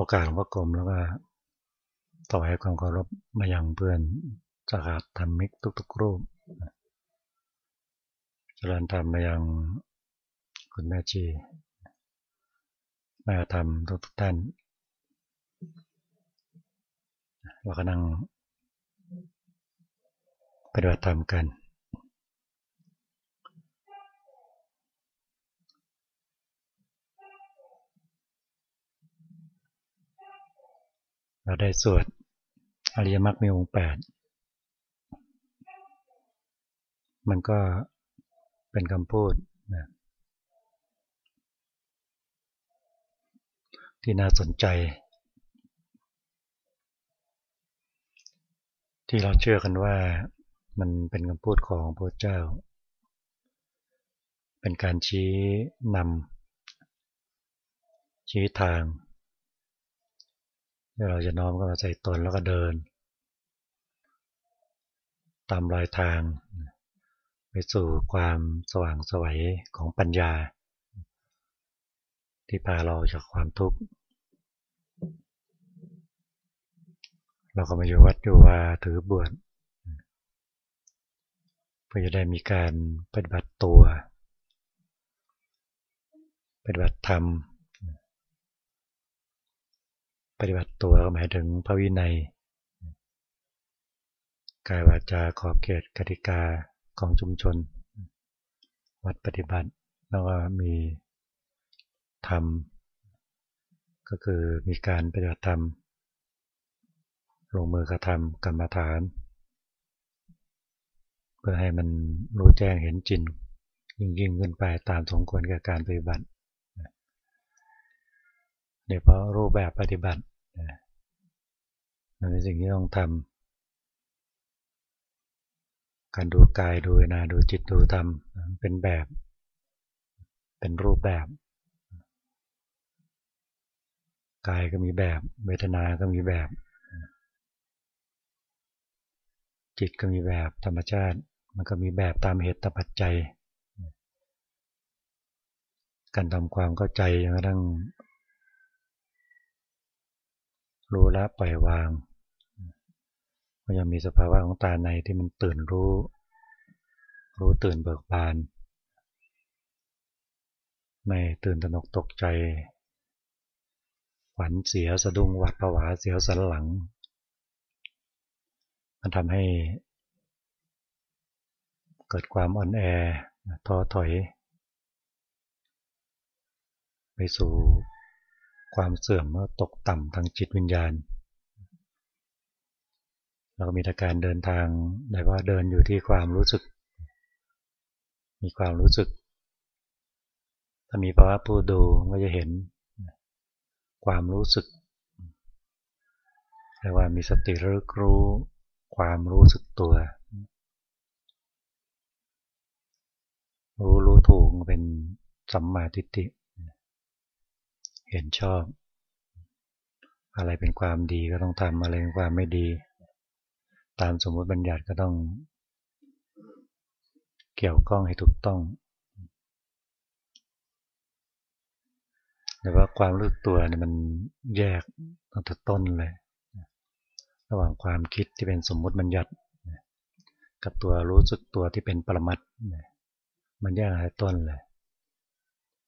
โอกาสหลวงพ่อกรมแล้วก็ต่อให้ความเคารพมายังเพื่อนสาขาธรรมิกทุกๆรูปเจริญธรรมมายังคุณแม่ชีแม่ธรรมทุกท่านเราก็นั่งปฏิบัติธรรมกัน เราได้สวดอริยมรรคมีองค์แปดมันก็เป็นคำพูดนะที่น่าสนใจ ที่เราเชื่อกันว่ามันเป็นคำพูดของพระเจ้า เป็นการชี้นำชี้ทาง เราจะน้อมเข้ามาใส่ตนแล้วก็เดิน ตามรายทาง ไปสู่ความสว่างสวัยของปัญญา ที่พาเราจากความทุกข์ เราก็มาอยู่วัดอยู่ว่าถือบวชเพื่อจะได้มีการปฏิบัติตัว ปฏิบัติธรรม ปฏิบัติตัวหมายถึงพระวินัย กายวาจาขอบเขตกติกาของชุมชน วัดปฏิบัติแล้วก็มีธรรม ก็คือมีการปฏิบัติธรรม ลงมือกระทำกรรมฐาน เพื่อให้มันรู้แจ้งเห็นจริงยิ่งยิ่งขึ้นไปตามสมควรกับการปฏิบัติ เดี๋ยวเพราะรูปแบบปฏิบัติมันเป็นสิ่งที่ต้องทำการดูกายดูนาดูจิตดูธรรมเป็นแบบ เป็นรูปแบบ กายก็มีแบบ เวทนา ก็มีแบบ จิตก็มีแบบธรรมชาติ มันก็มีแบบตามเหตุตปัจจัย การทำความเข้าใจจนกระทั่ง รู้ละปล่อยวางก็ยังมีสภาวะของตาในที่มันตื่นรู้ รู้ตื่นเบิกบาน ไม่ตื่นตระหนกตกใจหวันเสียสะดุ้งหวัดผวาเสียวสันหลัง มันทำให้เกิดความอ่อนแอท้อถอย ไปสู่ ความเสื่อมตกต่ำทางจิตวิญญาณ เราก็มีแต่การเดินทางได้ว่าเดินอยู่ที่ความรู้สึก มีความรู้สึก ถ้ามีภาวะผู้ดูก็จะเห็นความรู้สึกเรียกว่ามีสติรู้รู้ความรู้สึกตัว รู้รู้ถูกเป็นสัมมาทิฏฐิ เห็นชอบ อะไรเป็นความดีก็ต้องทำอะไรเป็นความไม่ดี ตามสมมติบัญญัติก็ต้อง เกี่ยวข้องให้ถูกต้องแต่ว่าความรู้ตัวเนี่ยมันแยกตั้งแต่ต้นเลย ระหว่างความคิดที่เป็นสมมติบัญญัติ กับตัวรู้สึกตัวที่เป็นปรมัตมันแยกหายต้นเลย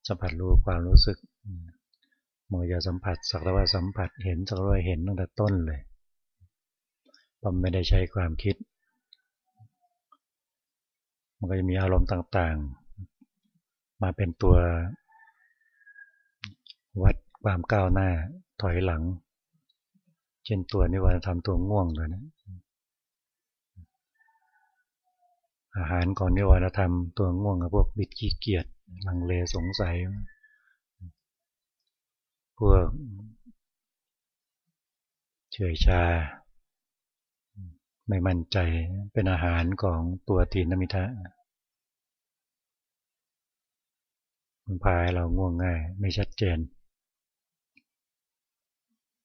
สัมผัสรู้ความรู้สึก มือจะสัมผัสสักแต่ว่าสัมผัสเห็นสักแต่ว่าเห็นตั้งแต่ต้นเลยผมไม่ได้ใช้ความคิด มันก็จะมีอารมณ์ต่างๆ มาเป็นตัว วัดความก้าวหน้าถอยหลัง เช่นตัวนิวรณธรรมตัวง่วงเลยนะอาหารก่อนนิวรณธรรมตัวง่วงกับพวกบิดขี้เกียจลังเลสงสัย พวกเฉยชา ไม่มั่นใจเป็นอาหารของตัวตีนมิทะมันพายเราง่วงง่าย ไม่ชัดเจน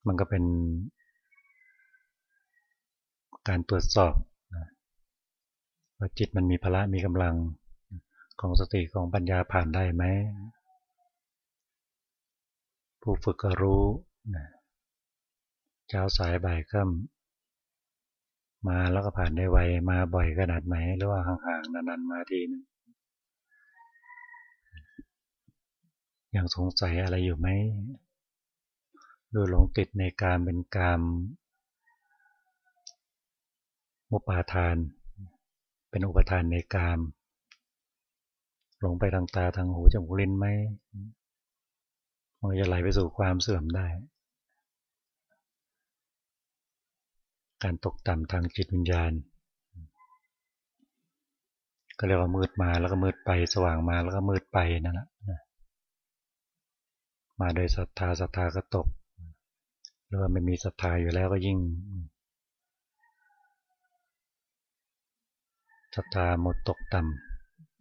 มันก็เป็นการตรวจสอบว่าจิตมันมีพละมีกำลังของสติของปัญญาผ่านได้ไหม ผู้ฝึกก็รู้เช้าสายบ่ายค่ำมาแล้วก็ผ่านได้ไวมาบ่อยขนาดไหนหรือว่าห่างๆนานๆมาทีนึงยังสงสัยอะไรอยู่ไหมดูหลงติดในการเป็นกามมุปาทาน เป็นอุปทานในกาม หลงไปทางตาทางหูจมูกลิ้นไหม มันจะไหลไปสู่ความเสื่อมได้ การตกต่ำทางจิตวิญญาณ ก็เรียกว่ามืดมาแล้วก็มืดไป สว่างมาแล้วก็มืดไปนั่นแหละมาโดยศรัทธาศรัทธาก็ตกหรือว่าไม่มีศรัทธาอยู่แล้วก็ยิ่งศรัทธาหมดตกต่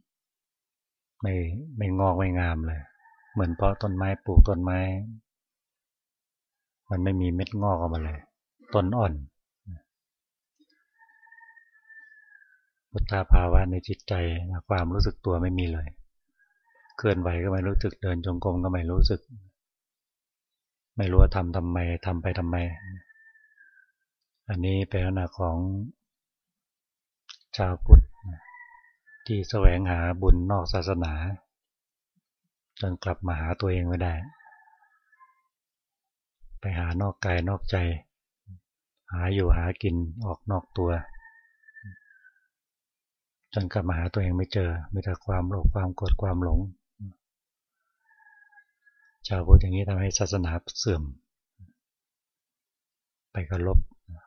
ำไม่ไม่งอกไม่งามเลย เหมือนเพาะต้นไม้ปลูกต้นไม้ มันไม่มีเม็ดงอกออกมาเลย ต้นอ่อน พุทธาภาวะในจิตใจความรู้สึกตัวไม่มีเลย เคลื่อนไหวก็ไม่รู้สึกเดินจงกรมก็ไม่รู้สึก ไม่รู้ว่าทำทำไมทำไปทำไม อันนี้เป็นลักษณะของชาวพุทธที่แสวงหาบุญนอกศาสนา จนกลับมาหาตัวเองไม่ได้ ไปหานอกกายนอกใจ หาอยู่หากินออกนอกตัว จนกลับมาหาตัวเองไม่เจอมีแต่ความโลภความโกรธความหลง ชาวพุทธอย่างนี้ทำให้ศาสนาเสื่อม ไปกระลบ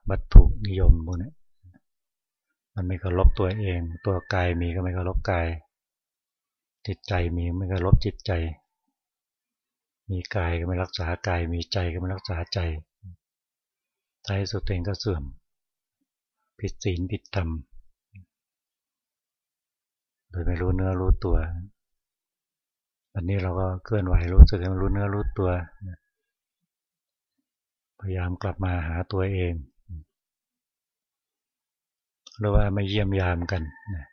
วัตถุนิยมพวกนี้มันไม่เคารพตัวเอง ตัวกายมีก็ไม่เคารพกาย จิตใจมีไม่เคารพจิตใจ มีกายก็ไม่รักษากาย มีใจก็ไม่รักษาใจท้ายสุดตัวเองก็เสื่อม ผิดศีลผิดธรรม โดยไม่รู้เนื้อรู้ตัววันนี้เราก็เคลื่อนไหวรู้สึกให้มันรู้เนื้อรู้ตัว พยายามกลับมาหาตัวเอง หรือว่าไม่เยี่ยมยามกันนะ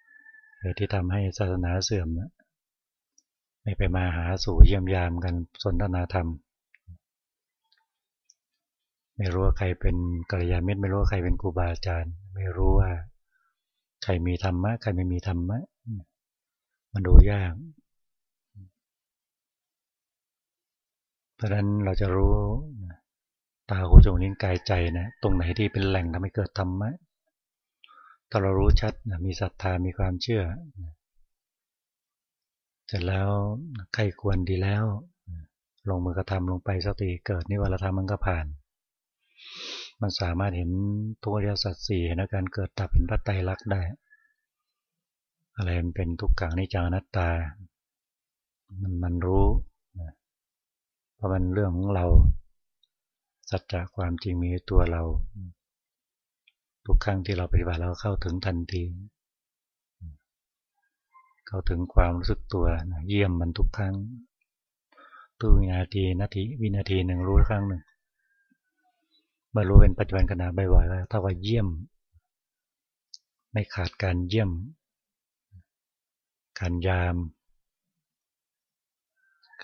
ที่ทำให้ศาสนาเสื่อมนะ ไม่ไปมาหาสู่เยี่ยมยามกันสนทนาธรรม ไม่รู้ว่าใครเป็นกัลยาณมิตรไม่รู้ว่าใครเป็นครูบาอาจารย์ ไม่รู้ว่า ใครมีธรรมะใครไม่มีธรรมะมันดูยาก เพราะนั้นเราจะรู้ตาหูจมูกลิ้นกายใจนะตรงไหนที่เป็นแหล่งทำให้เกิดธรรมะถ้าเรารู้ชัดมีศรัทธามีความเชื่อ เสร็จแล้วใครควรดีแล้ว ลงมือกระทำลงไปสติเกิดนิวรธรรมมันก็ผ่าน มันสามารถเห็นทุกเรียสัตสี่เห็นการเกิดดับเป็นพัตไตรลักษณ์ได้ อะไรมันเป็นทุกขังนิจังนัตตา มันมันรู้เพราะมันเรื่องของเราสัจจะความจริงมีตัวเรา ทุกครั้งที่เราปฏิบัติเราเข้าถึงทันที เข้าถึงความรู้สึกตัวเยี่ยมมันทุกครั้งตู้วินาทีนาทีวินาทีหนึ่งรู้ครั้งหนึ่งเมื่อรู้เป็นปัจจุบันขณะบ่อยๆแล้วถ้าว่าเยี่ยม ไม่ขาดการเยี่ยม การยาม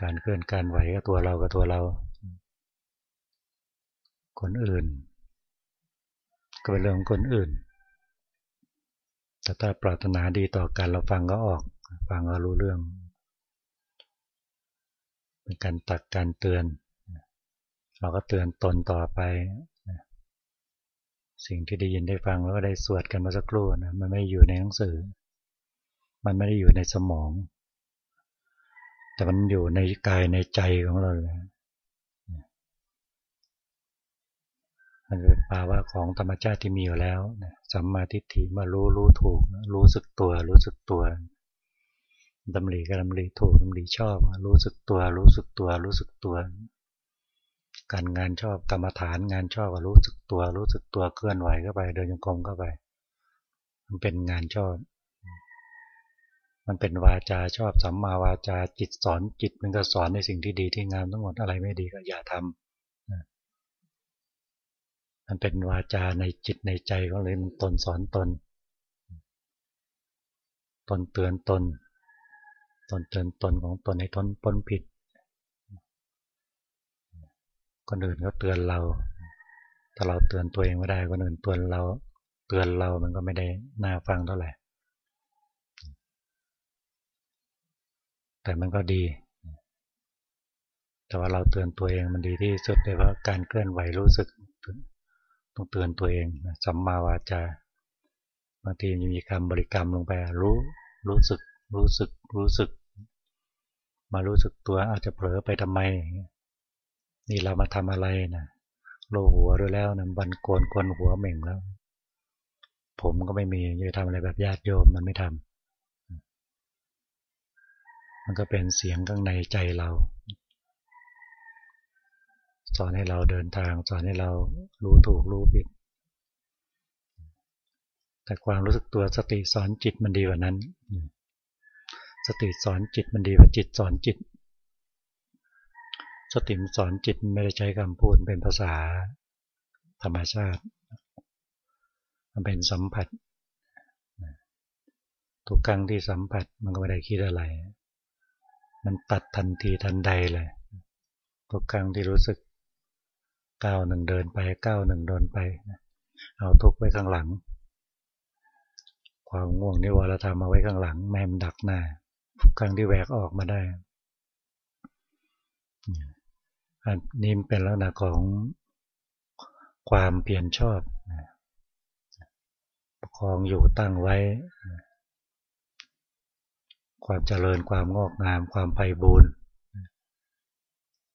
การเคลื่อนการไหวก็ตัวเรากับตัวเรา คนอื่น ก็เป็นเรื่องของคนอื่นแต่ถ้าปรารถนาดีต่อกันเราฟังก็ออก ฟังก็รู้เรื่อง เป็นการตักการเตือน เราก็เตือนตนต่อไป สิ่งที่ได้ยินได้ฟังแล้วก็ได้สวดกันมาสักครู่นะมันไม่อยู่ในหนังสือ มันไม่ได้อยู่ในสมอง แต่มันอยู่ในกายในใจของเราเลยมันเป็นภาวะของธรรมชาติที่มีอยู่แล้ว สัมมาทิฏฐิมารู้รู้ถูก รู้สึกตัว รู้สึกตัว ดำริก็ดำริถูกดำริชอบ รู้สึกตัวรู้สึกตัวรู้สึกตัว การงานชอบกรรมฐานงานชอบก็รู้สึกตัว รู้สึกตัวเคลื่อนไหวเข้าไป เดินยังกรมเข้าไป มันเป็นงานชอบ มันเป็นวาจาชอบสัมมาวาจาจิตสอนจิตมันก็สอนในสิ่งที่ดีที่งามทั้งหมดอะไรไม่ดีก็อย่าทำมันเป็นวาจาในจิตในใจก็เลยมันตนสอนตน ตนเตือนตน ตนเตือนตนของตนในตนปนผิด คนอื่นก็เตือนเรา ถ้าเราเตือนตัวเองไม่ได้ คนอื่นเตือนเรา เตือนเรามันก็ไม่ได้น่าฟังเท่าไหร่ แต่มันก็ดี แต่ว่าเราเตือนตัวเองมันดีที่สุดเลยว่าะการเคลื่อนไหวรู้สึกต้องเตือนตัวเองสัมมาวาจาบางทีมีคำบริกรรมลงไปรู้รู้สึกรู้สึกรู้สึก มารู้สึกตัวอาจจะเผลอไปทำไมนี่เรามาทำอะไรนะโลหัวด้วยแล้วนะบันโกนกนหัวเหม่งแล้ว ผมก็ไม่มีจะทำอะไรแบบญาติโยมมันไม่ทำมันก็เป็นเสียงข้างในใจเรา สอนให้เราเดินทาง สอนให้เรารู้ถูกรู้ผิด แต่ความรู้สึกตัวสติสอนจิตมันดีกว่านั้น สติสอนจิตมันดีกว่าจิตสอนจิต สติมสอนจิตไม่ได้ใช้คำพูดเป็นภาษาธรรมชาติ มันเป็นสัมผัสทุกครั้งที่สัมผัสมันก็ไม่ได้คิดอะไร มันตัดทันทีทันใดเลยทุกครั้งที่รู้สึกก้าวหนึ่งเดินไปก้าวหนึ่งเดินไป เอาทุกไว้ข้างหลัง ความง่วงนิวรธรรมมาไว้ข้างหลังแม่มดักหน้า ครั้งที่แหวกออกมาได้ อันนี้เป็นลักษณะของความเปลี่ยนชอบประคองอยู่ตั้งไว้ ความเจริญความงอกงาม ความไพ่บูรณ์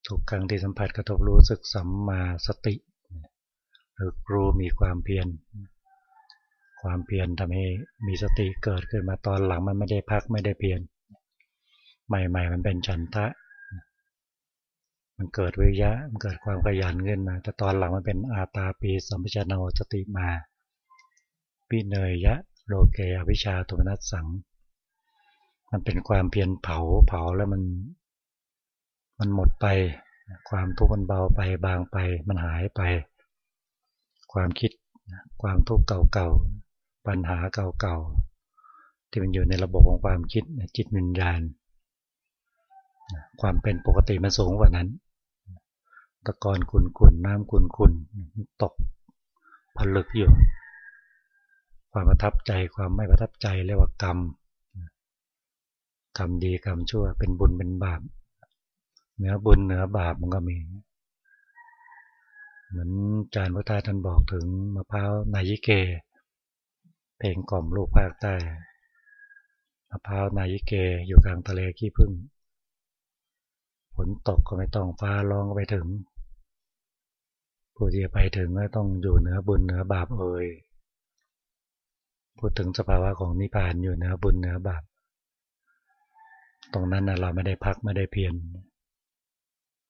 ทุกครั้งที่สัมผัสกระทบรู้สึกสัมมาสติหรือรู้มีความเพียรความเพียรทำให้มีสติเกิดขึ้นมาตอนหลังมันไม่ได้พักไม่ได้เพียร ใหม่ ๆ มันเป็นฉันทะ มันเกิดวิยะ มันเกิดความขยันขึ้นมา แต่ตอนหลังมันเป็นอาตาปีสัมปชัญโนสติมาปิเนยยะโลเกอวิชาตุมนัสสัง มันเป็นความเพียรเผาเผาแล้วมัน มันหมดไป ความทุกข์มันเบาไปบางไป มันหายไป ความคิดความทุกข์เก่าๆปัญหาเก่าๆที่มันอยู่ในระบบของความคิดจิตวิญญาณ ความเป็นปกติมันสูงกว่านั้น ตะกอนขุนขุนน้ำขุนขุนตกผลึกอยู่ ความประทับใจความไม่ประทับใจเรียกว่ากรรมกรรมดีกรรมชั่ว เป็นบุญเป็นบาปเหนือบุญเหนือบาปมันก็มี เหมือนจารย์พระทาท่านบอกถึงมะพร้าวนายิเก เพลงกล่อมลูกภาคใต้มะพร้าวนายิเกอยู่กลางทะเลขี้พึ่ง ฝนตกก็ไม่ต้องฟ้าร้องก็ไปถึง ผู้ที่ไปถึงก็ต้องอยู่เหนือบุญเหนือบาปเอ่ยพูดถึงสภาวะของนิพพานอยู่เหนือบุญเหนือบาปตรงนั้นนะเราไม่ได้พักไม่ได้เพียร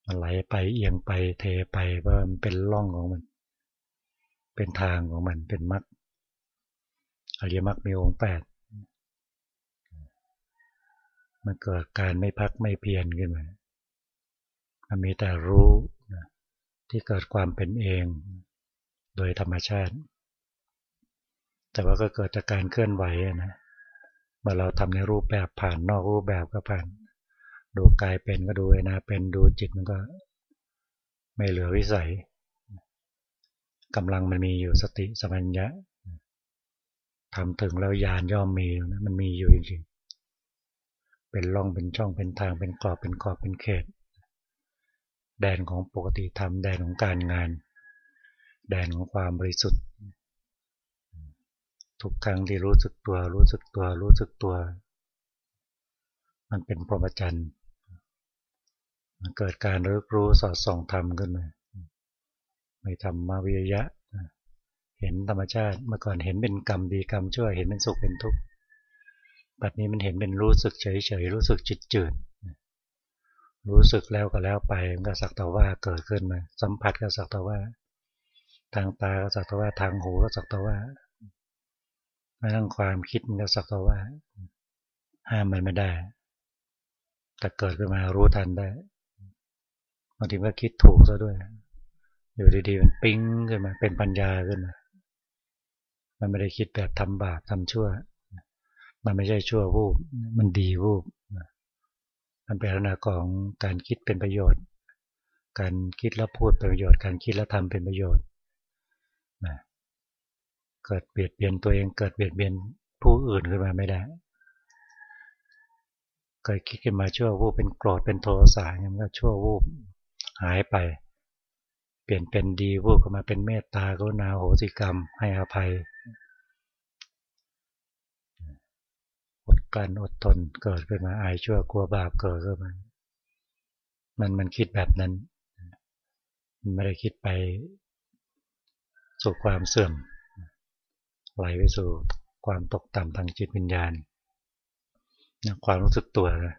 มันไหลไปเอียงไปเทไปเพราะมันเป็นล่องของมัน เป็นทางของมันเป็นมรรคอริยมรรคมีองค์แปดมันเกิดการไม่พักไม่เพียรขึ้นมา มีแต่รู้ที่เกิดความเป็นเอง โดยธรรมชาติ แต่ว่าก็เกิดจากการเคลื่อนไหวนะเมื่อเราทำในรูปแบบผ่านนอกรูปแบบก็ผ่าน ดูกายเป็นก็ดูเวนาเป็นดูจิตมันก็ไม่เหลือวิสัยกำลังมันมีอยู่สติสัมัญญะทำถึงแล้วยานย่อมมีนะมันมีอยู่จริงๆเป็นร่องเป็นช่องเป็นทางเป็นกรอบเป็นขอบเป็นเขต แดนของปกติธรรมแดนของการงาน แดนของความบริสุทธิ์ ทุกครั้งที่รู้สึกตัวรู้สึกตัวรู้สึกตัว มันเป็นพรหมจรรย์มันเกิดการรู้รู้สอดส่องธรรมขึ้นมาไม่ทำมาวิยะ เห็นธรรมชาติเมื่อก่อนเห็นเป็นกรรมดีกรรมชั่วเห็นเป็นสุขเป็นทุกข์บัดนี้มันเห็นเป็นรู้สึกเฉยเฉยรู้สึกจิตจืด รู้สึกแล้วก็แล้วไปมันก็สักแต่ว่าเกิดขึ้นมา สัมผัสก็สักแต่ว่า ทางตาก็สักแต่ว่าทางหูก็สักแต่ว่าแม้ทั้งความคิดมันก็สักแต่ว่า ห้ามมันไม่ได้ แต่เกิดขึ้นมารู้ทันได้บางทีก็คิดถูกซะด้วย อยู่ดีๆมันปิ้งขึ้นมา เป็นปัญญาขึ้นมา มันไม่ได้คิดแบบทำบาปทำชั่ว มันไม่ใช่ชั่ววูบมันดีวูบ มันเป็นลักษณะของการคิดเป็นประโยชน์ การคิดแล้วพูดเป็นประโยชน์ การคิดแล้วทำเป็นประโยชน์เกิดเบียดเบียนตัวเอง เกิดเบียดเบียนผู้อื่นขึ้นมาไม่ได้ เคยคิดขึ้นมาชั่ววูบเป็นโกรธเป็นโทสะมันก็ชั่ววูบหายไป เปลี่ยนเป็นดีวูบก็มาเป็นเมตตากรุณาโหสิกรรม ให้อภัยอด กลั้นอดทนเกิดขึ้นมาอายชั่วกลัวบาปเกิดขึ้นมา มันมันคิดแบบนั้นมันไม่ได้คิดไปสู่ความเสื่อม ไหลไปสู่ความตกต่ำทางจิตวิญญาณความรู้สึกตัวนะ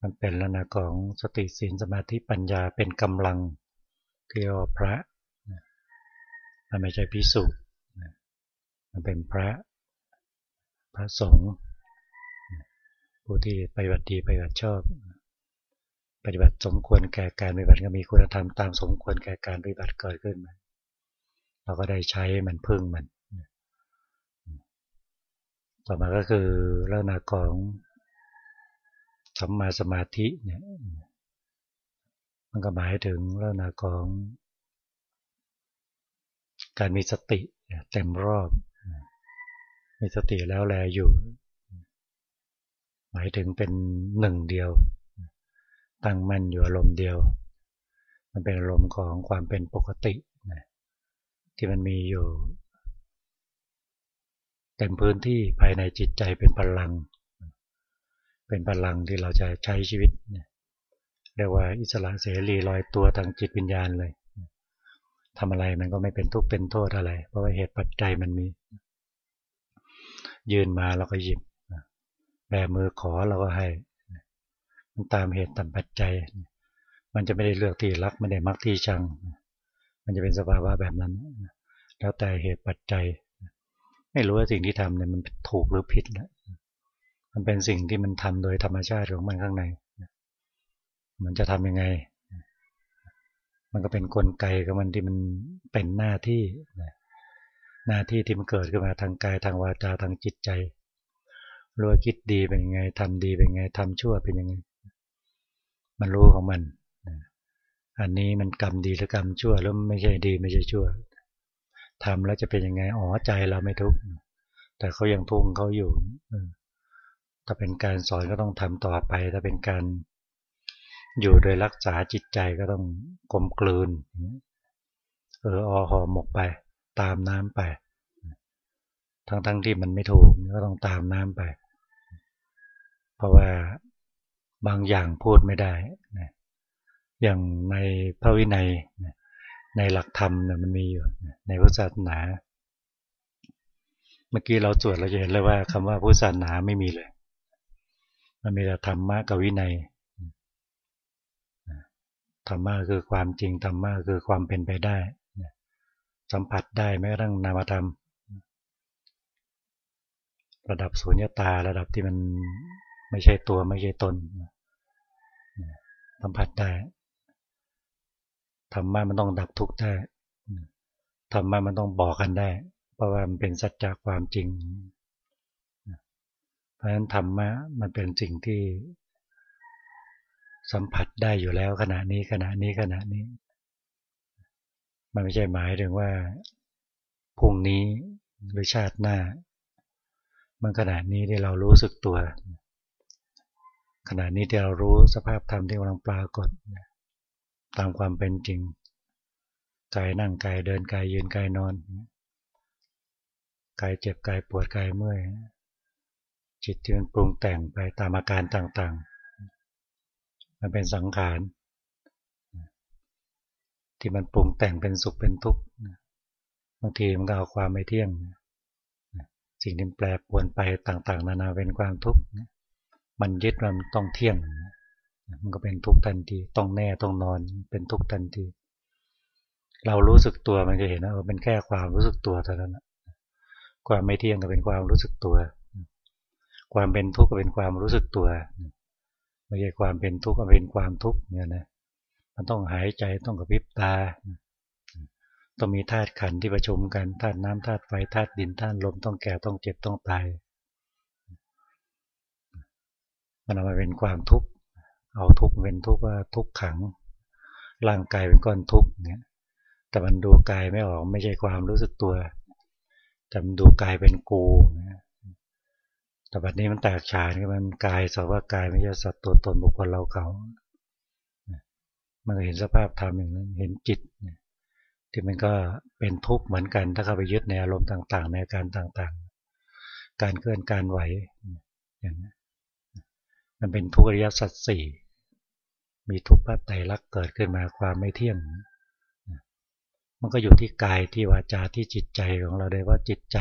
มันเป็นลักษณะของสติสีนสมาธิปัญญาเป็นกำลังเกี่ยวพระมันไม่ใช่พิสุมันเป็นพระพระสงฆ์ ผู้ที่ปฏิบัติดีปฏิบัติชอบ ปฏิบัติสมควรแก่การปฏิบัติก็มีคุณธรรมตามสมควรแก่การปฏิบัติเกิดขึ้นมาเราก็ได้ใช้มันพึ่งมัน ต่อมาก็คือลักษณะของสัมมาสมาธิเนี่ยมันก็หมายถึงลักษณะของการมีสติเต็มรอบ มีสติแล้วแลอยู่ หมายถึงเป็นหนึ่งเดียว ตั้งมั่นอยู่อารมณ์เดียว มันเป็นอารมณ์ของความเป็นปกติที่มันมีอยู่เต็มพื้นที่ภายในจิตใจเป็นพลัง เป็นพลังที่เราจะใช้ชีวิตเรียกว่าอิสระเสรีลอยตัวทางจิตวิญญาณเลยทำอะไรมันก็ไม่เป็นทุกข์เป็นโทษอะไร เพราะว่าเหตุปัจจัยมันมี ยืนมาเราก็หยิบ แบมือขอเราก็ให้ มันตามเหตุตามปัจจัย มันจะไม่ได้เลือกที่รักไม่ได้มักที่ชัง มันจะเป็นสภาวะแบบนั้น แล้วแต่เหตุปัจจัย ไม่รู้ว่าสิ่งที่ทำเนี่ยมันถูกหรือผิดแล้วมันเป็นสิ่งที่มันทำโดยธรรมชาติของมันข้างใน มันจะทํำยังไง มันก็เป็นนกลไกของมันที่มันเป็นหน้าที่ หน้าที่ที่มันเกิดขึ้นมาทางกายทางวาจาทางจิตใจ รู้ว่าคิดดีเป็นยังไงทำดีเป็นยังไงทำชั่วเป็นยังไง มันรู้ของมันอันนี้มันกรรมดีหรือกรรมชั่วแล้วไม่ใช่ดีไม่ใช่ชั่วทำแล้วจะเป็นยังไงอ๋อใจเราไม่ทุกข์แต่เขายังทุกข์เขาอยู่ถ้าเป็นการสอนก็ต้องทำต่อไป ถ้าเป็นการอยู่โดยรักษาจิตใจก็ต้องกลมกลืนเอออหอหมกไป ตามน้ำไป ทั้งๆทที่มันไม่ถูกก็ต้องตามน้ำไป ราะว่าบางอย่างพูดไม่ได้อย่างในพระวินัยในหลักธรรมเนี่ยมันมีอยู่ในพุทธศาสนา เมื่อกี้เราสวดเราจะเห็นเลยว่าคำว่าพุทธศาสนาไม่มีเลย มันมีแต่ธรรมะกับวินัยธรรมะคือความจริงธรรมะคือความเป็นไปได้สัมผัสได้แม้กระทั่งนามธรรม ระดับสุญญตาระดับที่มัน ไม่ใช่ตัวไม่ใช่ตนสัมผัสได้ธรรมะมันต้องดับทุกข์ได้ธรรมะมันต้องบอกกันได้ เพราะว่ามันเป็นสัจจะความจริง เพราะฉะนั้นธรรมะมันเป็นสิ่งที่ สัมผัสได้อยู่แล้วขณะนี้ขณะนี้ขณะนี้ มันไม่ใช่หมายถึงว่าพรุ่งนี้หรือชาติหน้า มันขณะนี้ที่เรารู้สึกตัว ขณะนี้ที่เรารู้สภาพธรรมที่กำลังปรากฏตามความเป็นจริงกายนั่งกายเดินกายยืนกายนอนกายเจ็บกายปวดกายเมื่อยจิตที่มันปรุงแต่งไปตามอาการต่างๆ มันเป็นสังขารที่มันปรุงแต่งเป็นสุขเป็นทุกข์บางทีมันก็เอาความไม่เที่ยงสิ่งที่แปรปวนไปต่างๆ นานาเป็นความทุกข์ มันยึดมันต้องเที่ยง มันก็เป็นทุกข์ทันที ต้องแน่ต้องนอนเป็นทุกข์ทันที เรารู้สึกตัวมันจะเห็นว่าเป็นแค่ความรู้สึกตัวเท่านั้นความไม่เที่ยงก็เป็นความรู้สึกตัว ความเป็นทุกข์ก็เป็นความรู้สึกตัว ไม่ใช่ความเป็นทุกข์ก็เป็นความทุกข์เนี่ยนะ มันต้องหายใจต้องกระพริบตา ต้องมีธาตุขันธ์ที่ประชุมกันธาตุน้ำธาตุไฟธาตุดินธาตุลมต้องแก่ต้องเจ็บต้องตาย มันเอามาเป็นความทุกข์เอาทุกข์เป็นทุกข์ว่าทุกขัง ร่างกายเป็นก้อนทุกข์เนี่ยแต่มันดูกายไม่ออกไม่ใช่ความรู้สึกตัวจำดูกายเป็นกูแต่บัดนี้มันแตกฉานกันมันกายสาวากายไม่ใช่สัตว์ตัวตนบุคคลเราเขามันเห็นสภาพธรรมอย่างนั้นเห็นจิตที่มันก็เป็นทุกข์เหมือนกันถ้าเข้าไปยึดในอารมณ์ต่าง ๆ ในอาการต่างๆ การเคลื่อนการไหวอย่างนี้ มันเป็นทุกข์อริยสัจสี่มีทุกข์ปัจไตรลักษณ์เกิดขึ้นมาความไม่เที่ยง มันก็อยู่ที่กายที่วาจาที่จิตใจของเราได้ว่าจิตใจ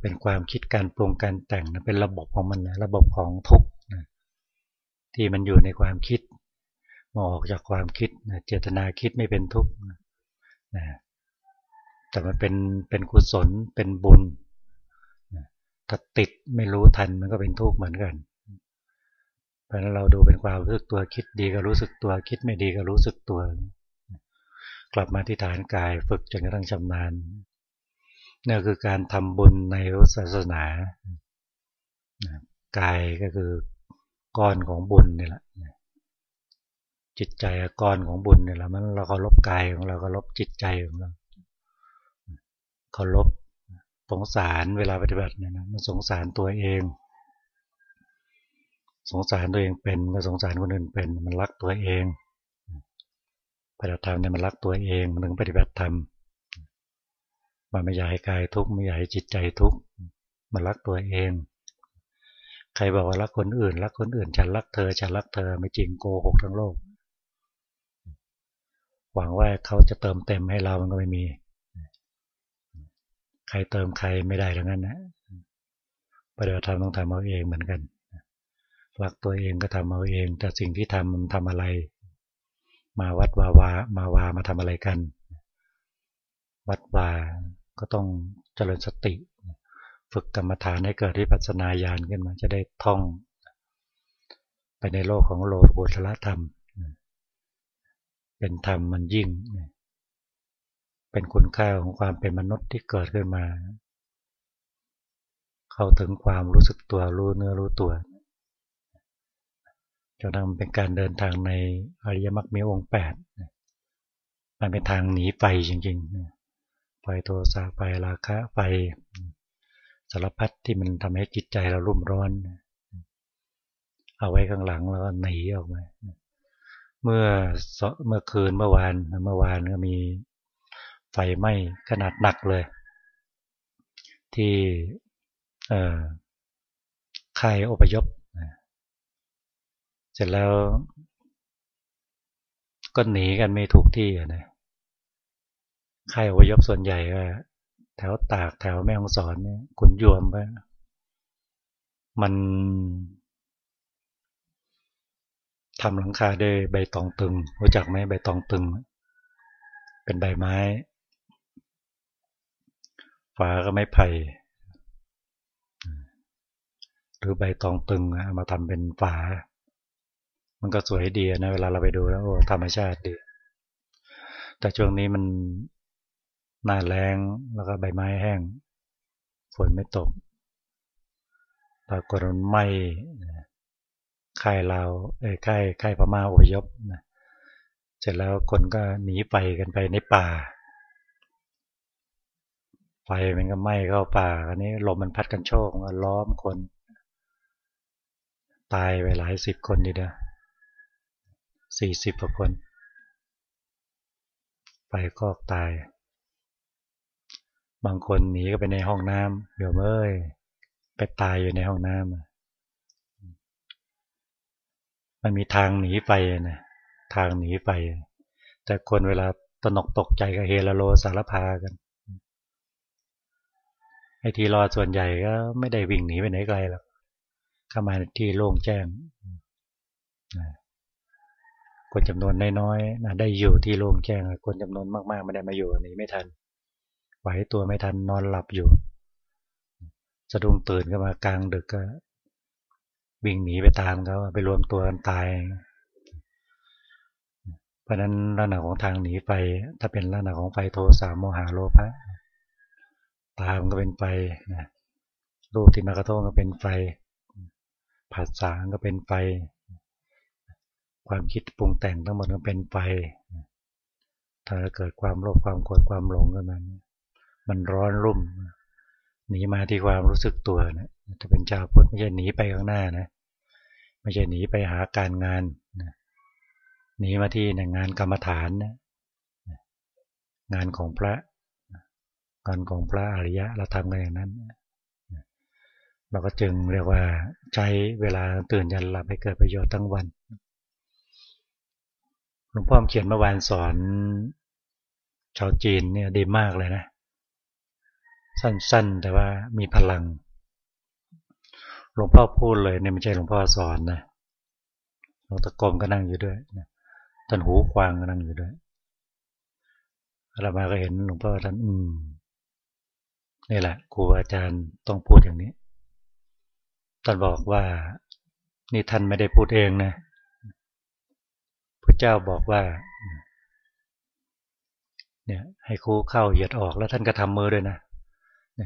เป็นความคิดการปรุงการแต่งเป็นระบบของมันระบบของทุกข์ที่มันอยู่ในความคิดมออกจากความคิดเจตนาคิดไม่เป็นทุกข์แต่มันเป็นเป็นกุศลเป็นบุญ ถ้าติดไม่รู้ทันมันก็เป็นทุกข์เหมือนกันเพราะนั้นเราดูเป็นความรู้สึกตัวคิดดีก็รู้สึกตัว คิดไม่ดีก็รู้สึกตัว กลับมาที่ฐานกายฝึกจนกระทั่งชำนาญนี่คือการทำบุญในศาสนากายก็คือก้อนของบุญนี่แหละจิตใจก้อนของบุญเนี่ยแหละมันเราก็ลบกายของเราก็ลบจิตใจของเราเขาลบ งสารเวลาปฏิบัติเนี่ยนะมันสงสารตัวเอง สงสารตัวเองเป็นก็สงสารคนอื่นเป็นมันรักตัวเองปฏิบัติธรรมเนี่ยมันรักตัวเองมันถึงปฏิบัติธรรมมันไม่อยากให้กายทุกข์ไม่อยากให้จิตใจทุกข์มันรักตัวเอง ใครบอกว่ารักคนอื่น รักคนอื่น ฉันรักเธอ ฉันรักเธอไม่จริงโกหกทั้งโลก หวังว่าเขาจะเติมเต็มให้เรามันก็ไม่มี รเติมใครไม่ได้ทั้งนั้นนะปฏิบัติธรรมต้องทำเอาเองเหมือนกันรักตัวเองก็ทำเอาเอง แต่สิ่งที่ทำมันทำอะไร มาวัดวาวามาวามาทำอะไรกัน วัดวาก็ต้องเจริญสติ ฝึกกรรมฐานให้เกิดวิปัสสนาญาณขึ้นมาจะได้ท่อง ไปในโลกของโลกุตละธรรม เป็นธรรมมันยิ่งเป็นคุณค่าของความเป็นมนุษย์ที่เกิดขึ้นมา เข้าถึงความรู้สึกตัวรู้เนื้อรู้ตัวจะนำเป็นการเดินทางในอริยมรรคมีองค์แปดมันเป็นทางหนีไฟจริงๆไฟโทสะไฟราคะไฟสารพัดที่มันทำให้จิตใจเรารุ่มร้อน เอาไว้ข้างหลังแล้วก็หนีออกมาเมื่อเมื่อคืนเมื่อวานเมื่อวานก็มี ไฟไหม้ขนาดหนักเลย ที่ค่ายอพยพเสร็จแล้ว ก็หนีกันไม่ถูกที่นะค่ายอพยพส่วนใหญ่ก็แถวตากแถวแม่ฮ่องสอนเนี่ยขุนยวมไปมันทำหลังคาด้วยใบตองตึง รู้จักไหมใบตองตึง เป็นใบไม้ ฝาก็ไม่ไผ่หรือใบตองตึงเอามาทำเป็นฝา มันก็สวยดีนะเวลาเราไปดูแล้วโอ้ธรรมชาติดี แต่ช่วงนี้มันหน้าแรงแล้วก็ใบไม้แห้ง ฝนไม่ตกปรากฏมันไหม้ค่ายเราเอ้ค่ายค่ายพม่าอพยพนะเสร็จแล้วคนก็หนีไปกันไปในป่า ไฟมันก็ไหม้เข้าป่าอันนี้ลมมันพัดกันโชกมันล้อมคน ตายไปหลายสิบคนดีเดียวสี่สิบกว่าคน ไปกอกตาย บางคนหนีก็ไปในห้องน้ำเดี๋ยวเอ้ยไปตายอยู่ในห้องน้ำมันมีทางหนีไปนะทางหนีไป แต่คนเวลาตนกตกใจกับเฮลโลสารพากัน ไอ้ที่รอส่วนใหญ่ก็ไม่ได้วิ่งหนีไปไหนไกลหรอกเข้ามาที่โล่งแจ้งคนจำนวนน้อยๆนะได้อยู่ที่โล่งแจ้ง คนจำนวนมากๆไม่ได้มาอยู่นี้ไม่ทัน ไหวตัวไม่ทันนอนหลับอยู่ สะดุ้งตื่นขึ้นมากลางดึกก็ วิ่งหนีไปตามเขาไปรวมตัวกันตาย เพราะนั้นลักษณะของทางหนีไฟถ้าเป็นลักษณะของไฟโทสามโมหะโลภะ ตามก็เป็นไฟนะรูปที่มากระทบก็เป็นไฟผัสสะก็เป็นไฟ ความคิดปรุงแต่งทั้งหมดมันเป็นไฟถ้าเกิดความโลภความโกรธความหลงขึ้นมามันร้อนรุ่มหนีมาที่ความรู้สึกตัวนะถ้าเป็นชาวพุทธไม่ใช่หนีไปข้างหน้านะไม่ใช่หนีไปหาการงานหนีมาที่งานกรรมฐานนะงานของพระ งานของพระอริยะเราทำกันอย่างนั้น เราก็จึงเรียกว่าใช้เวลาตื่นยันหลับให้เกิดประโยชน์ทั้งวันหลวงพ่อเขียนเมื่อวานสอนชาวจีนเนี่ยดีมากเลยนะ สั้นๆ แต่ว่ามีพลัง หลวงพ่อพูดเลยเนี่ยไม่ใช่หลวงพ่อสอนนะหลวงตะกรมก็นั่งอยู่ด้วยท่านหูควางก็นั่งอยู่ด้วยเรามาก็เห็นหลวงพ่อท่านอืม นี่แหละครูอาจารย์ต้องพูดอย่างนี้ท่านบอกว่านี่ท่านไม่ได้พูดเองนะพระเจ้าบอกว่าเนี่ยให้ครูเข้าเหยียดออกแล้วท่านก็ทำมือด้วยนะ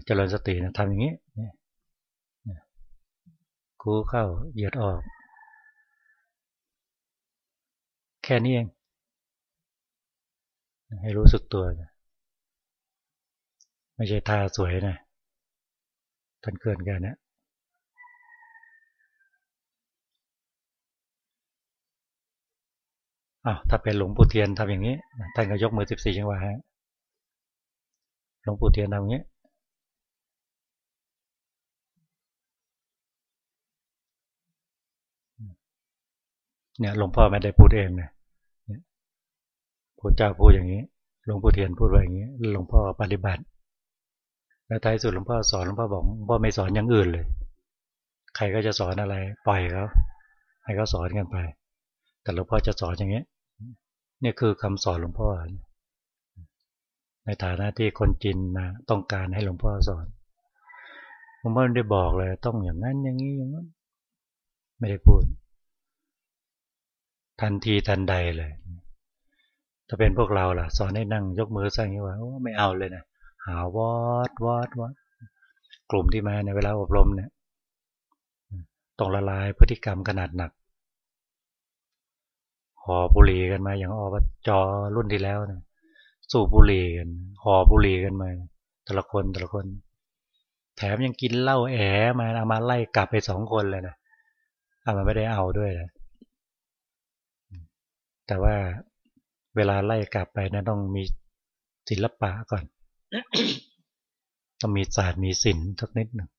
เจริญสตินะทำอย่างนี้นครูเข้าเหยียดออก แค่นี้เองให้รู้สึกตัวนะ ไม่ใช่ท่าสวยนะท่านเกินกันนะอ้าวถ้าเป็นหลวงปู่เทียนทำอย่างนี้ท่านก็ยกมือสิบสี่จังหวะฮะหลวงปู่เทียนทำอย่างนี้เนี่ยหลวงพ่อไม่ได้พูดเองนะพระเจ้าพูดอย่างนี้ หลวงปู่เทียนพูดว่าอย่างนี้ หลวงพ่อปฏิบัติ แล้วท้ายสุดหลวงพ่อสอนหลวงพ่อบอกหลวงพ่อไม่สอนอย่างอื่นเลย ใครก็จะสอนอะไรปล่อยเขาให้เขาสอนกันไป แต่หลวงพ่อจะสอนอย่างนี้นี่คือคำสอนหลวงพ่อ ในฐานะที่คนจีนมาต้องการให้หลวงพ่อสอนหลวงพ่อได้บอกเลย ต้องอย่างนั้นอย่างนี้อย่างนั้นไม่ได้พูด ทันทีทันใดเลย ถ้าเป็นพวกเราล่ะ สอนให้นั่งยกมือสร้างนี้ว่าไม่เอาเลยนะ หาวอดวอดวอดกลุ่มที่มาในเวลาอบรมเนี่ยต้องละลายพฤติกรรมขนาดหนักห่อบุหรี่กันมาอย่างอบจอรุ่นที่แล้วนะสูบบุหรี่กันห่อบุหรี่กันมาแต่ละคนแต่ละคน แถมยังกินเหล้าแอมาเอามาไล่กลับไปสองคนเลยนะเอามาไม่ได้เอาด้วยนะแต่ว่าเวลาไล่กลับไปนะต้องมีศิลปะก่อน ต้องมีศาสตร์มีศิลป์สักนิดหนึ่ง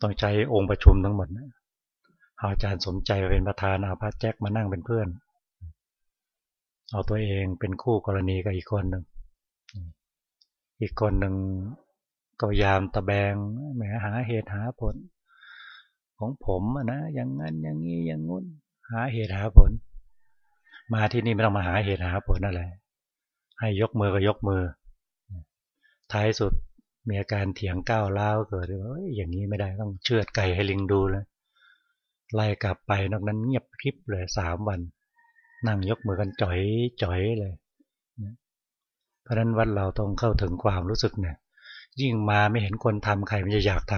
ต้องใช้องค์ประชุมทั้งหมดนะเอาอาจารย์สมใจเป็นประธานเอาพระแจ็คมานั่งเป็นเพื่อน เอาตัวเองเป็นคู่กรณีกับอีกคนหนึ่งอีกคนหนึ่งก็ยามตะแบงแหมหาเหตุหาผล ของผมนะอย่างนั้นอย่างนี้อย่างงุ้น หาเหตุหาผล มาที่นี่ไม่ต้องมาหาเหตุหาผลอะไรให้ยกมือก็ยกมือ ท้ายสุดมีอาการเถียงก้าวล้าวเกิดว่าอย่างนี้ไม่ได้ต้องเชือดไก่ให้ลิงดูเลยไล่กลับไปนอกนั้นเงียบคลิปเลยสามวัน นั่งยกมือกันจ่อยจ่อยเลยเพราะนั้นวัดเราต้องเข้าถึงความรู้สึกเนี่ย ยิ่งมาไม่เห็นคนทำใครมันจะอยากท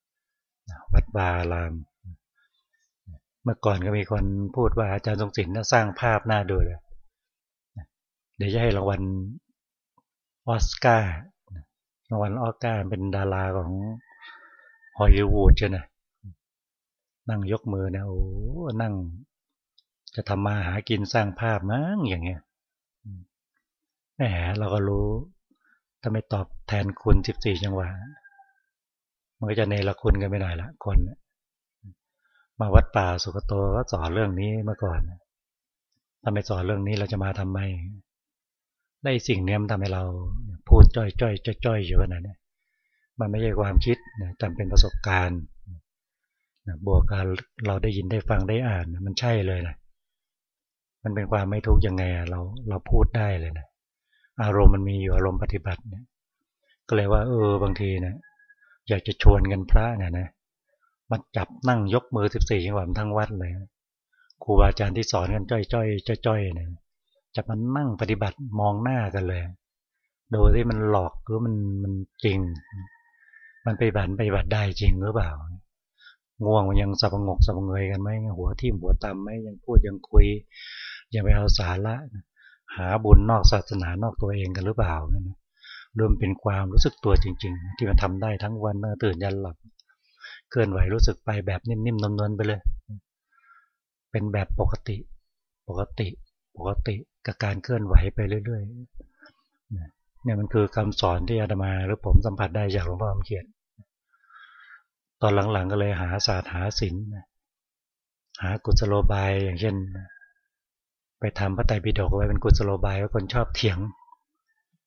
ำวัดบาลาม เมื่อก่อนก็มีคนพูดว่าอาจารย์ทรงศิลป์สร้างภาพหน้าดูเลยเดี๋ยวจะให้รางวัล ออสการ์รางวัลออสการ์เป็นดาราของฮอลลีวูดใช่ไหมนั่งยกมือนะโอ้นั่ง จะทำมาหากินสร้างภาพมั้งอย่างเงี้ยแหมเราก็รู้ ถ้าไม่ตอบแทนคุณสิบสี่จังหวะมันก็จะเนรคุณกันไม่ได้ละคน มาวัดป่าสุกโตก็สอนเรื่องนี้เมื่อก่อนถ้าไม่สอนเรื่องนี้เราจะมาทำไม ได้สิ่งนี้มันทำให้เราพูดจ้อยจ้อยจ้อยจ้อยอยู่ขนาดนี้มันไม่ใช่ความคิดแต่เป็นประสบการณ์นะบวกการเราได้ยินได้ฟังได้อ่านมันใช่เลยนะมันเป็นความไม่ทุกข์ยังไงเราเราพูดได้เลยนะอารมณ์มันมีอยู่อารมณ์ปฏิบัติเนี่ยก็เลยว่า เออบางทีนะอยากจะชวนกันพระเนี่ยนะมาจับนั่งยกมือสิบสี่จังหวะทั้งวัดเลยครูบาอาจารย์ที่สอนกันจ้อยจ้อยจ้อยเนี่ย จะมานั่งปฏิบัติมองหน้ากันเลยโดยที่มันหลอกหรือมันมันจริง มันไปบันไปบัติได้จริงหรือเปล่า ง่วงมันยังสับงกสับเงยกันไหมหัวทิ่มหัวตำไหมยังพูดยังคุย ยังไปเอาสาระหาบุญนอกศาสนานอกตัวเองกันหรือเปล่าเนี่ยรวมเป็นความรู้สึกตัวจริง ๆ ที่มันทำได้ทั้งวันตื่นยันหลับเคลื่อนไหวรู้สึกไปแบบนิ่มๆนวลๆไปเลย เป็นแบบปกติปกติ ปกติกับการเคลื่อนไหวไปเรื่อยๆเนี่ยมันคือคำสอนที่อาตมาหรือผมสัมผัสได้จากหลวงพ่อคำเขียน ตอนหลังๆก็เลยหาศาสตร์หาศิลป์หากุศโลบายอย่างเช่น ไปทำพระไตรปิฎกไว้เป็นกุศโลบายว่าคนชอบเถียง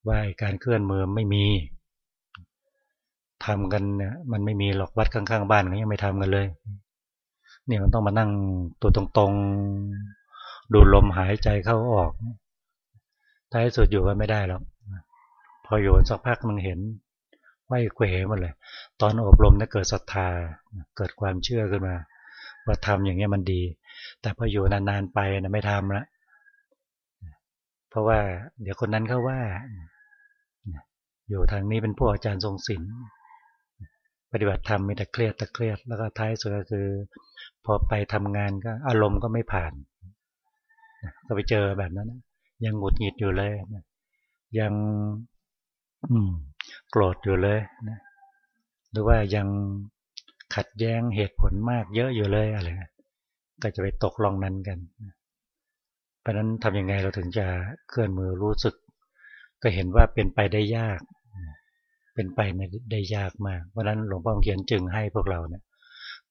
ว่าการเคลื่อนมือไม่มีทำกันเนี่ยมันไม่มีหรอกวัดข้างๆบ้านก็ยังไม่ทำกันเลย เนี่ยมันต้องมานั่งตัวตรงๆ ดูลมหายใจเข้าออกท้ายสุดอยู่กันไม่ได้หรอกพออยู่สักพักมันเห็นไหวเขวหมดเลย ตอนอบรมเนี่ยเกิดศรัทธา เกิดความเชื่อขึ้นมา ว่าทำอย่างเงี้ยมันดี แต่พออยู่นานๆไปนะไม่ทำละเพราะว่าเดี๋ยวคนนั้นเขาว่า อยู่ทางนี้เป็นพวกอาจารย์ทรงศิลป์ปฏิบัติธรรมมีแต่เครียดแต่เครียด แล้วก็ท้ายสุดก็คือ พอไปทำงานก็อารมณ์ก็ไม่ผ่าน ก็ไปเจอแบบนั้นยังหงุดหงิดอยู่เลยยังโกรธอยู่เลยนะหรือว่ายังขัดแย้งเหตุผลมากเยอะอยู่เลยอะไรก็จะไปตกลองนั้นกันเพราะนั้นทำยังไงเราถึงจะเคลื่อนมือรู้สึก ก็เห็นว่าเป็นไปได้ยาก เป็นไปได้ยากมากเพราะนั้นหลวงพ่อเขียนจึงให้พวกเราเนี่ย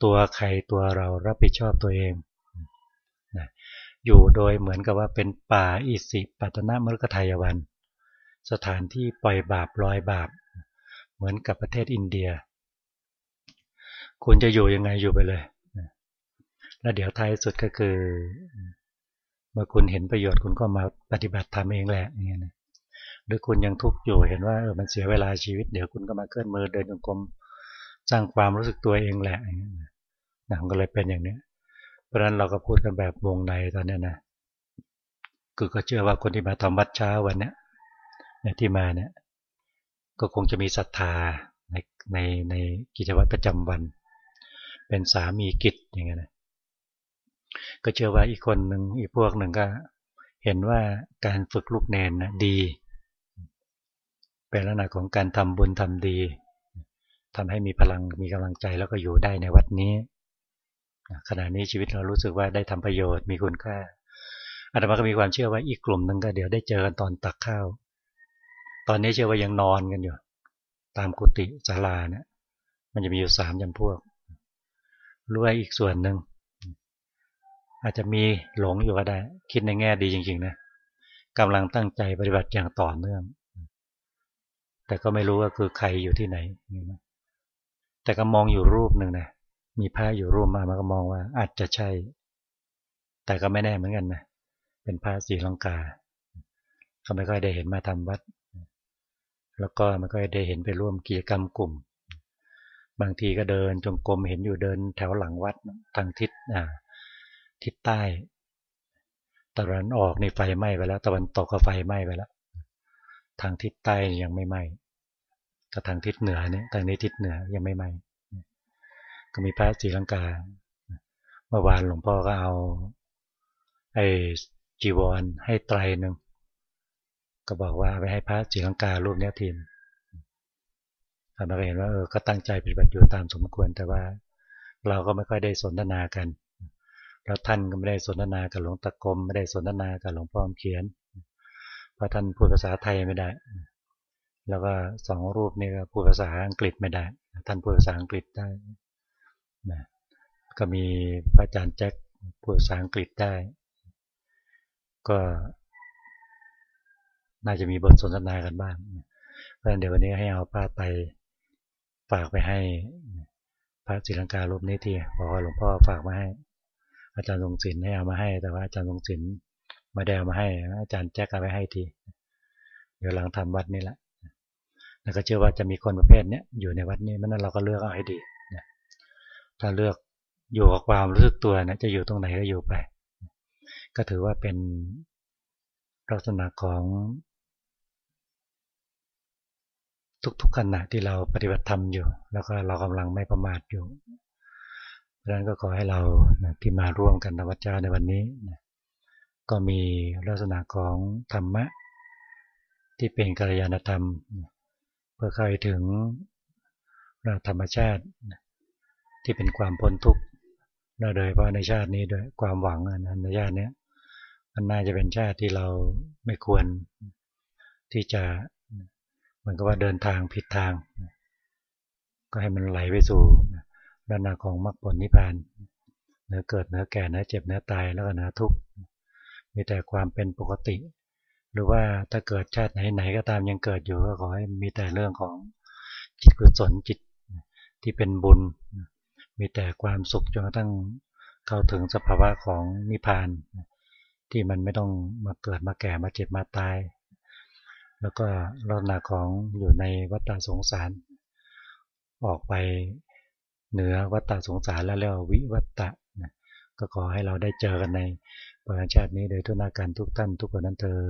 ตัวใครตัวเรารับผิดชอบตัวเอง อยู่โดยเหมือนกับว่าเป็นป่าอิสิปัตนมฤคทายวัน สถานที่ปล่อยบาปลอยบาป เหมือนกับประเทศอินเดีย คุณจะอยู่ยังไงอยู่ไปเลย แล้วเดี๋ยวท้ายสุดก็คือ เมื่อคุณเห็นประโยชน์คุณก็มาปฏิบัติทำเองแหละอย่างเงี้ยนะหรือคุณยังทุกข์อยู่เห็นว่าเออมันเสียเวลาชีวิต เดี๋ยวคุณก็มาเคลื่อนมือเดินจงกรมสร้างความรู้สึกตัวเองแหละอย่างนี้นะมันก็เลยเป็นอย่างนี้ เพราะนั้นเราก็พูดกันแบบวงในตอนนี้นะคือก็เชื่อว่าคนที่มาทำวัดเช้าวันนี้นที่มาเนี่ย ก็คงจะมีศรัทธาในในในกิจวัตรประจำวัน เป็นสามีกิจอย่างเงี้ยนะก็เชื่อว่าอีกคนหนึ่งอีกพวกหนึ่งก็ เห็นว่าการฝึกลูกเนนนะดี เป็นลักษณะของการทำบุญทำดีทำให้มีพลังมีกำลังใจแล้วก็อยู่ได้ในวัดนี้ ขณะนี้ชีวิตเรารู้สึกว่าได้ทำประโยชน์มีคุณค่าอาตมาก็มีความเชื่อว่าอีกกลุ่มหนึ่งก็เดี๋ยวได้เจอกันตอนตักข้าว ตอนนี้เชื่อว่ายังนอนกันอยู่ ตามกุฏิศาลาเนี่ยมันจะมีอยู่สามจำพวกรู้ว่าอีกส่วนหนึ่งอาจจะมีหลงอยู่ก็ได้ คิดในแง่ดีจริงๆนะกำลังตั้งใจปฏิบัติอย่างต่อเนื่อง แต่ก็ไม่รู้ว่าคือใครอยู่ที่ไหน แต่ก็มองอยู่รูปหนึ่งนะ มีพระอยู่รูปมมามันก็มองว่าอาจจะใช่ แต่ก็ไม่แน่เหมือนกันนะเป็นพระสีลังกาก็ไม่ค่อยได้เห็นมาทำวัด แล้วก็ไม่ค่อยได้เห็นไปร่วมกิจกรรมกลุ่ม บางทีก็เดินจงกรมเห็นอยู่เดินแถวหลังวัดทางทิศอ่าทิศใต้ตะวันออกในไฟไหม้ไปแล้ว ตะวันตกก็ไฟไหม้ไปแล้ว ทางทิศใต้ยังไม่ไหม้ก็ทางทิศเหนือเนี่ยทางนี้ทิศเหนือยังไม่ไหม้ ก็มีพระศรีลังกาเมื่อวานหลวงพ่อก็เอาไอ้จีวรให้ไตรหนึ่งก็บอกว่าไปให้พระศรีลังการูปนี้ทีมทำมาเห็นว่าเออก็ตั้งใจปฏิบัติอยู่ตามสมควรแต่ว่า เราก็ไม่ค่อยได้สนทนากัน แล้วท่านก็ไม่ได้สนทนากับหลวงตะกรมไม่ได้สนทนากับหลวงพ่อเขียนเพราะท่านพูดภาษาไทยไม่ได้ แล้วก็สองรูปนี่ก็พูดภาษาอังกฤษไม่ได้ ท่านพูดภาษาอังกฤษได้ นะก็มีพระอาจารย์แจ็คพูดภาษาอังกฤษได้ ก็น่าจะมีบทสนทนากันบ้างเพราะฉะนั้นเดี๋ยววันนี้ให้เอาผ้าไตฝากไปให้พระศิลังการูปนี้ที่บอกว่าหลวงพ่อฝากมาให้ อาจารย์ทรงศิลป์ให้เอามาให้ แต่ว่าอาจารย์ทรงศิลป์มาแดวมาให้ อาจารย์แจ็คเอาไปให้ที เดี๋ยวหลังทำวัดนี้แหละแล้วก็เชื่อว่าจะมีคนประเภทนี้อยู่ในวัดนี้มันนั้นเราก็เลือกเอาให้ดี ถ้าเลือกอยู่กับความรู้สึกตัวนะจะอยู่ตรงไหนก็อยู่ไป ก็ถือว่าเป็นลักษณะของ ทุกๆขณะที่เราปฏิบัติธรรมอยู่ แล้วก็เรากำลังไม่ประมาทอยู่ดังนั้นก็ขอให้เราที่มาร่วมกันธรรมจาในวันนี้นะก็มีลักษณะของธรรมะ ที่เป็นกัลยาณธรรม เพื่อเข้าถึงธรรมชาติ ที่เป็นความพ้นทุกข์โดยเพราะในชาตินี้ด้วยความหวังในชาตินี้มันน่าจะเป็นชาติที่เราไม่ควรที่จะเหมือนกับว่าเดินทางผิดทาง ก็ให้มันไหลไปสู่ด้านหน้าของมรรคผลนิพพานเนื้อเกิดเนื้อแก่เนื้อเจ็บเนื้อตายแล้วก็เนื้อทุกข์มีแต่ความเป็นปกติ หรือว่าถ้าเกิดชาติไหนๆก็ตามยังเกิดอยู่ก็ขอให้มีแต่เรื่องของจิตกุศลจิตที่เป็นบุญ มีแต่ความสุขจนกระทั่งเข้าถึงสภาวะของนิพพาน ที่มันไม่ต้องมาเกิดมาแก่มาเจ็บมาตาย แล้วก็ลักษณะของอยู่ในวัฏสงสาร ออกไปเหนือวัฏสงสารแล้วเรียกว่าวิวัตะก็ขอให้เราได้เจอกันในประชาตินี้โดยทุกนาการทุกท่านทุกคนนั้นเธอ